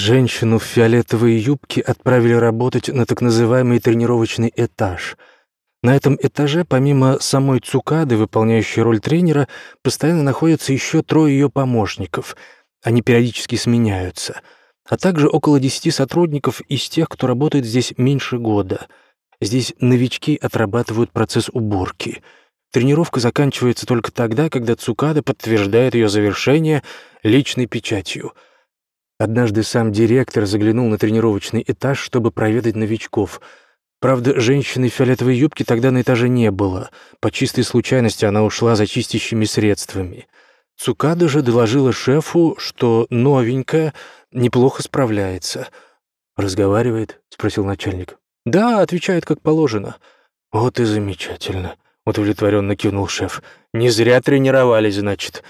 Женщину в фиолетовой юбке отправили работать на так называемый тренировочный этаж. На этом этаже, помимо самой Цукады, выполняющей роль тренера, постоянно находятся еще трое ее помощников. Они периодически сменяются. А также около десяти сотрудников из тех, кто работает здесь меньше года. Здесь новички отрабатывают процесс уборки. Тренировка заканчивается только тогда, когда Цукада подтверждает ее завершение личной печатью. Однажды сам директор заглянул на тренировочный этаж, чтобы проведать новичков — Правда, женщины в фиолетовой юбке тогда на этаже не было. По чистой случайности она ушла за чистящими средствами. Цукада же доложила шефу, что новенькая неплохо справляется. «Разговаривает?» — спросил начальник. «Да», — отвечает, как положено. «Вот и замечательно», — удовлетворенно кивнул шеф. «Не зря тренировались, значит».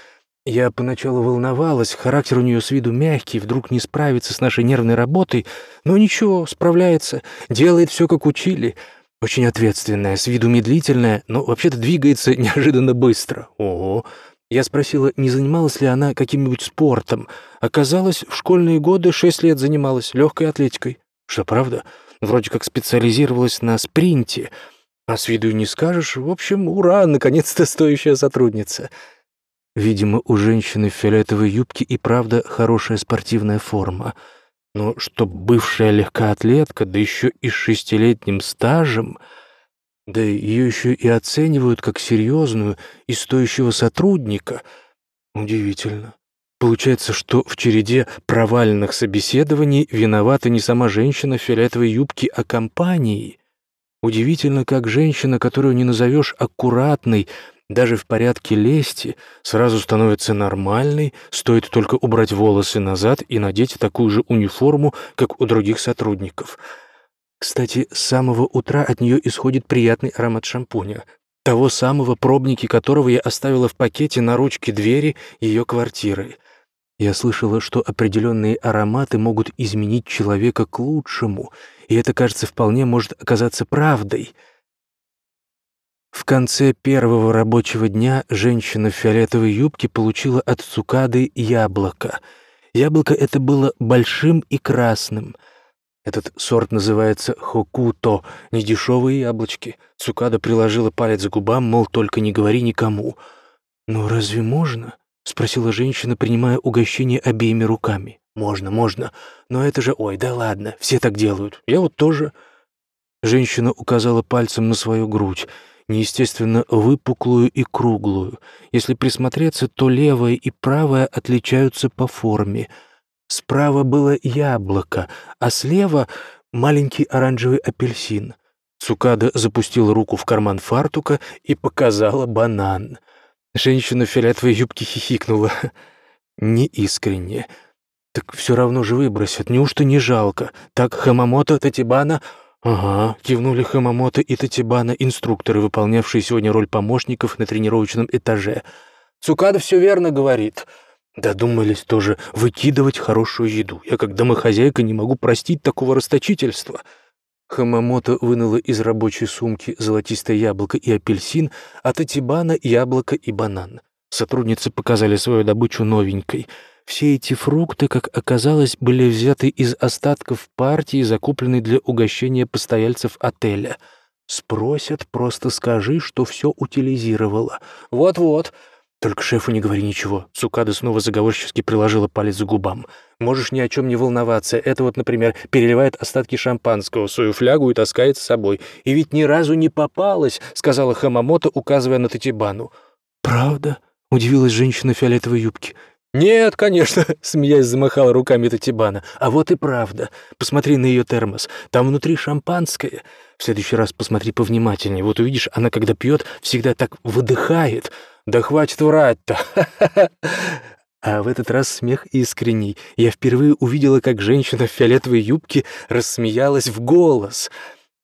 Я поначалу волновалась, характер у нее с виду мягкий, вдруг не справится с нашей нервной работой, но ничего, справляется, делает все, как учили. Очень ответственная, с виду медлительная, но вообще-то двигается неожиданно быстро. Ого! Я спросила, не занималась ли она каким-нибудь спортом. Оказалось, в школьные годы шесть лет занималась легкой атлетикой. Что, правда? Вроде как специализировалась на спринте. А с виду не скажешь. В общем, ура, наконец-то стоящая сотрудница. Видимо, у женщины в фиолетовой юбке и правда хорошая спортивная форма. Но что бывшая легкоатлетка, да еще и с шестилетним стажем, да ее еще и оценивают как серьезную и стоящего сотрудника. Удивительно. Получается, что в череде провальных собеседований виновата не сама женщина в фиолетовой юбке, а компании. Удивительно, как женщина, которую не назовешь аккуратной, даже в порядке лести сразу становится нормальной, стоит только убрать волосы назад и надеть такую же униформу, как у других сотрудников. Кстати, с самого утра от нее исходит приятный аромат шампуня, того самого, пробники которого я оставила в пакете на ручке двери ее квартиры. Я слышала, что определенные ароматы могут изменить человека к лучшему, и это, кажется, вполне может оказаться правдой — в конце первого рабочего дня женщина в фиолетовой юбке получила от цукады яблоко. Яблоко это было большим и красным. Этот сорт называется хокуто, недешевые яблочки. Цукада приложила палец к губам, мол, только не говори никому. «Ну разве можно?» — спросила женщина, принимая угощение обеими руками. «Можно, можно. Но это же... Ой, да ладно, все так делают. Я вот тоже...» Женщина указала пальцем на свою грудь неестественно выпуклую и круглую. Если присмотреться, то левая и правая отличаются по форме. Справа было яблоко, а слева — маленький оранжевый апельсин. Цукада запустила руку в карман фартука и показала банан. Женщина в фиолетовой юбке хихикнула. Неискренне. «Так все равно же выбросят, неужто не жалко? Так Хамамото Татибана «Ага», — кивнули Хамамото и Татибана, инструкторы, выполнявшие сегодня роль помощников на тренировочном этаже. «Цукада все верно говорит». Додумались тоже выкидывать хорошую еду. Я как домохозяйка не могу простить такого расточительства. Хамамото вынула из рабочей сумки золотистое яблоко и апельсин, а Татибана — яблоко и банан. Сотрудницы показали свою добычу новенькой — все эти фрукты, как оказалось, были взяты из остатков партии, закупленной для угощения постояльцев отеля. Спросят, просто скажи, что все утилизировала. Вот-вот. Только шефу не говори ничего. Цукада снова заговорчески приложила палец к губам. Можешь ни о чем не волноваться. Это вот, например, переливает остатки шампанского в свою флягу и таскает с собой. И ведь ни разу не попалась, сказала Хамамото, указывая на Татибану. Правда? Удивилась женщина в фиолетовой юбке. «Нет, конечно», — смеясь замахала руками Татибана. «А вот и правда. Посмотри на ее термос. Там внутри шампанское. В следующий раз посмотри повнимательнее. Вот увидишь, она, когда пьет, всегда так выдыхает. Да хватит врать-то!» А в этот раз смех искренний. Я впервые увидела, как женщина в фиолетовой юбке рассмеялась в голос.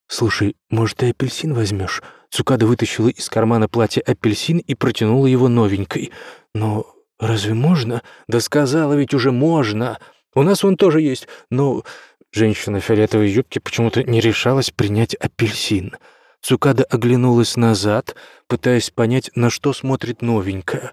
«Слушай, может, ты апельсин возьмешь?» Цукада вытащила из кармана платья апельсин и протянула его новенькой. «Но «Разве можно?» «Да сказала ведь уже можно. У нас он тоже есть. Но женщина в фиолетовой юбке почему-то не решалась принять апельсин. Цукада оглянулась назад, пытаясь понять, на что смотрит новенькая.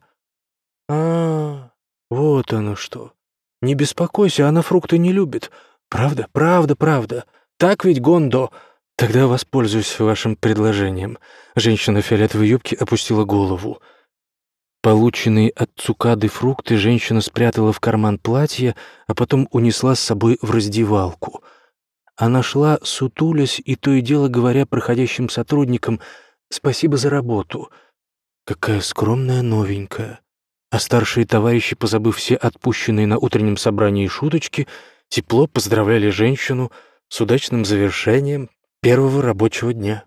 «А, вот оно что. Не беспокойся, она фрукты не любит. Правда, правда, правда. Так ведь, Гондо? Тогда воспользуюсь вашим предложением. Женщина в фиолетовой юбке опустила голову. Полученные от цукады фрукты женщина спрятала в карман платья, а потом унесла с собой в раздевалку. Она шла, сутулясь, и то и дело говоря проходящим сотрудникам «Спасибо за работу». Какая скромная новенькая. А старшие товарищи, позабыв все отпущенные на утреннем собрании шуточки, тепло поздравляли женщину с удачным завершением первого рабочего дня.